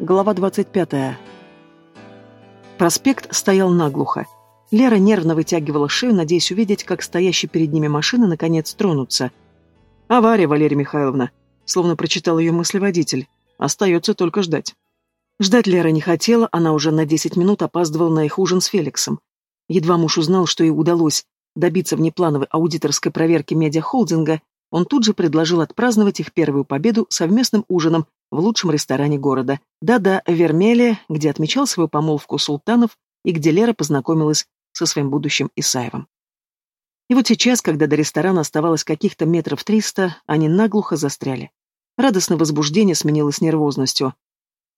Глава 25. Проспект стоял наглухо. Лера нервно вытягивала шею, надеясь увидеть, как стоящие перед ними машины наконец тронутся. «Авария, Валерия Михайловна», словно прочитал ее мыслеводитель. «Остается только ждать». Ждать Лера не хотела, она уже на 10 минут опаздывала на их ужин с Феликсом. Едва муж узнал, что ей удалось добиться внеплановой аудиторской проверки медиахолдинга, он тут же предложил отпраздновать их первую победу совместным ужином в лучшем ресторане города. Да-да, Вермелия, где отмечал свою помолвку Султанов и где Лера познакомилась со своим будущим Исаевым. И вот сейчас, когда до ресторана оставалось каких-то метров триста, они наглухо застряли. Радостное возбуждение сменилось нервозностью.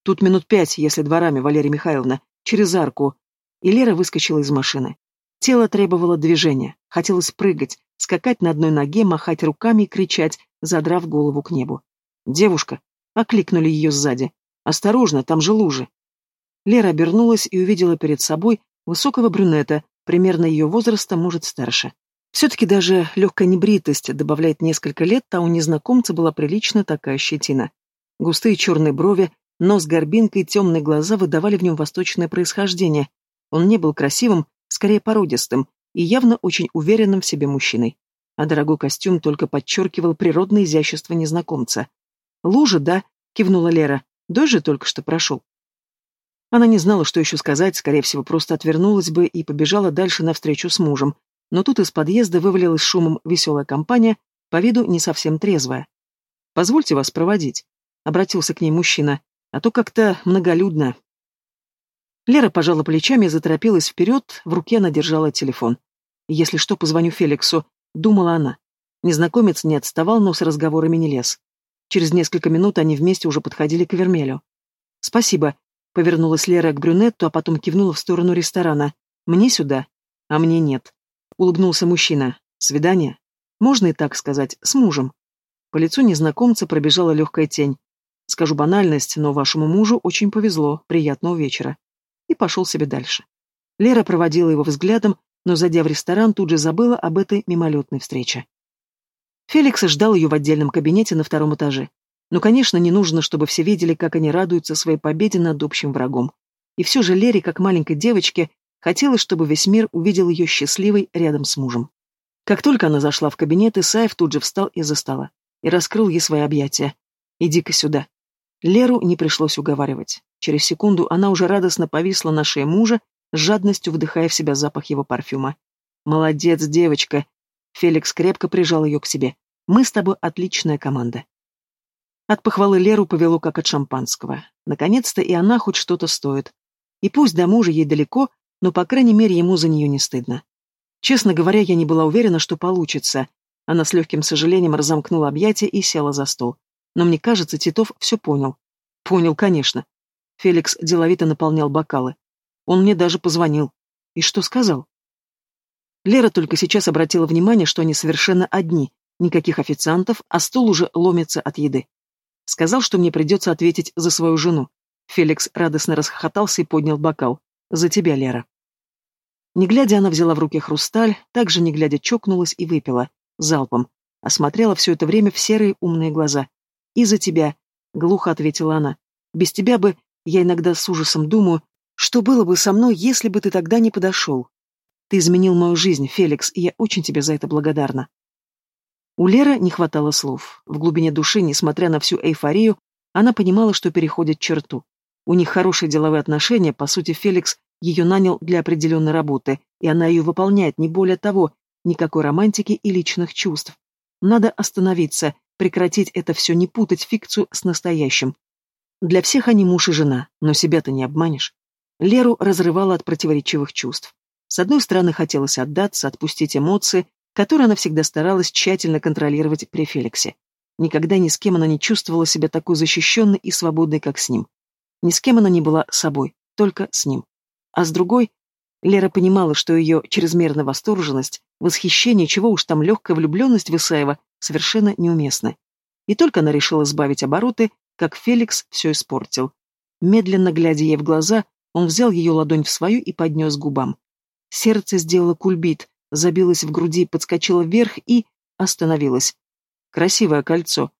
Тут минут пять, если дворами, Валерия Михайловна, через арку. И Лера выскочила из машины. Тело требовало движения, хотелось прыгать, скакать на одной ноге, махать руками и кричать, задрав голову к небу. «Девушка!» — окликнули ее сзади. «Осторожно, там же лужи!» Лера обернулась и увидела перед собой высокого брюнета, примерно ее возраста, может, старше. Все-таки даже легкая небритость добавляет несколько лет, а у незнакомца была приличная такая щетина. Густые черные брови, нос горбинкой, темные глаза выдавали в нем восточное происхождение. Он не был красивым, скорее породистым, и явно очень уверенным в себе мужчиной. А дорогой костюм только подчеркивал природное изящество незнакомца. «Лужа, да?» — кивнула Лера. «Дождь же только что прошел». Она не знала, что еще сказать, скорее всего, просто отвернулась бы и побежала дальше навстречу с мужем. Но тут из подъезда вывалилась шумом веселая компания, по виду не совсем трезвая. «Позвольте вас проводить», — обратился к ней мужчина, — «а то как-то многолюдно». Лера пожала плечами и заторопилась вперед, в руке она держала телефон. «Если что, позвоню Феликсу», — думала она. Незнакомец не отставал, но с разговорами не лез. Через несколько минут они вместе уже подходили к Вермелю. «Спасибо», — повернулась Лера к брюнету, а потом кивнула в сторону ресторана. «Мне сюда?» «А мне нет», — улыбнулся мужчина. «Свидание?» «Можно и так сказать, с мужем». По лицу незнакомца пробежала легкая тень. «Скажу банальность, но вашему мужу очень повезло. Приятного вечера» и пошел себе дальше. Лера проводила его взглядом, но, зайдя в ресторан, тут же забыла об этой мимолетной встрече. Феликс ждал ее в отдельном кабинете на втором этаже. Но, конечно, не нужно, чтобы все видели, как они радуются своей победе над общим врагом. И все же Лере, как маленькой девочке, хотелось, чтобы весь мир увидел ее счастливой рядом с мужем. Как только она зашла в кабинет, Исаев тут же встал из-за стола и раскрыл ей свои объятия. «Иди-ка сюда». Леру не пришлось уговаривать. Через секунду она уже радостно повисла на шее мужа, с жадностью вдыхая в себя запах его парфюма. «Молодец, девочка!» Феликс крепко прижал ее к себе. «Мы с тобой отличная команда». От похвалы Леру повело как от шампанского. Наконец-то и она хоть что-то стоит. И пусть до мужа ей далеко, но, по крайней мере, ему за нее не стыдно. Честно говоря, я не была уверена, что получится. Она с легким сожалением разомкнула объятия и села за стол. Но мне кажется, Титов все понял. Понял, конечно. Феликс деловито наполнял бокалы. Он мне даже позвонил. И что сказал? Лера только сейчас обратила внимание, что они совершенно одни, никаких официантов, а стол уже ломится от еды. Сказал, что мне придется ответить за свою жену. Феликс радостно расхохотался и поднял бокал. «За тебя, Лера». Не глядя, она взяла в руки хрусталь, также не глядя чокнулась и выпила, залпом. Осмотрела все это время в серые умные глаза. «И за тебя», — глухо ответила она. «Без тебя бы я иногда с ужасом думаю, что было бы со мной, если бы ты тогда не подошел. Ты изменил мою жизнь, Феликс, и я очень тебе за это благодарна». У Леры не хватало слов. В глубине души, несмотря на всю эйфорию, она понимала, что переходит черту. У них хорошие деловые отношения, по сути, Феликс ее нанял для определенной работы, и она ее выполняет, не более того, никакой романтики и личных чувств. Надо остановиться, прекратить это все, не путать фикцию с настоящим. Для всех они муж и жена, но себя-то не обманешь. Леру разрывало от противоречивых чувств. С одной стороны, хотелось отдаться, отпустить эмоции, которые она всегда старалась тщательно контролировать при Феликсе. Никогда ни с кем она не чувствовала себя такой защищенной и свободной, как с ним. Ни с кем она не была собой, только с ним. А с другой, Лера понимала, что ее чрезмерная восторженность, восхищение, чего уж там легкая влюбленность в Исаева, совершенно неуместны. И только она решила сбавить обороты, как Феликс все испортил. Медленно глядя ей в глаза, он взял ее ладонь в свою и поднес к губам. Сердце сделало кульбит, забилось в груди, подскочило вверх и остановилось. Красивое кольцо.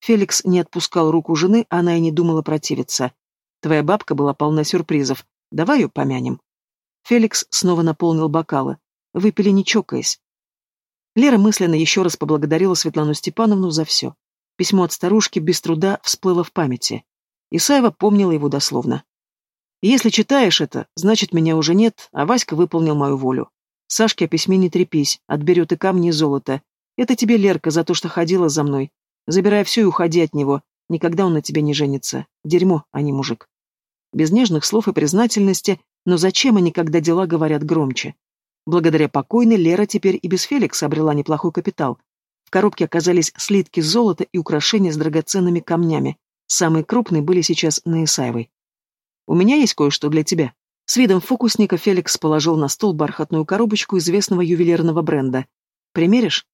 Феликс не отпускал руку жены, она и не думала противиться. Твоя бабка была полна сюрпризов. Давай ее помянем». Феликс снова наполнил бокалы. Выпили не чокаясь. Лера мысленно еще раз поблагодарила Светлану Степановну за все. Письмо от старушки без труда всплыло в памяти. Исаева помнила его дословно. «Если читаешь это, значит, меня уже нет, а Васька выполнил мою волю. Сашке о письме не трепись, отберет и камни, и золото. Это тебе, Лерка, за то, что ходила за мной. Забирай все и уходи от него. Никогда он на тебе не женится. Дерьмо, а не мужик». Без нежных слов и признательности, но зачем они, когда дела говорят громче? Благодаря покойной Лера теперь и без Феликса обрела неплохой капитал. В коробке оказались слитки золота и украшения с драгоценными камнями. Самые крупные были сейчас на Исаевой. «У меня есть кое-что для тебя». С видом фокусника Феликс положил на стол бархатную коробочку известного ювелирного бренда. «Примеришь?»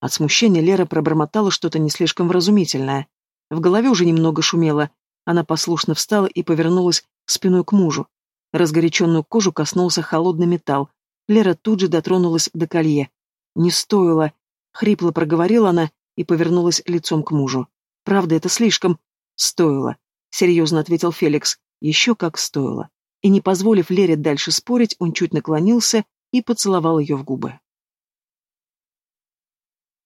От смущения Лера пробормотала что-то не слишком вразумительное. В голове уже немного шумело. Она послушно встала и повернулась спиной к мужу. Разгоряченную кожу коснулся холодный металл. Лера тут же дотронулась до колье. «Не стоило!» — хрипло проговорила она и повернулась лицом к мужу. «Правда, это слишком...» «Стоило», — серьезно ответил Феликс. «Еще как стоило». И не позволив Лере дальше спорить, он чуть наклонился и поцеловал ее в губы.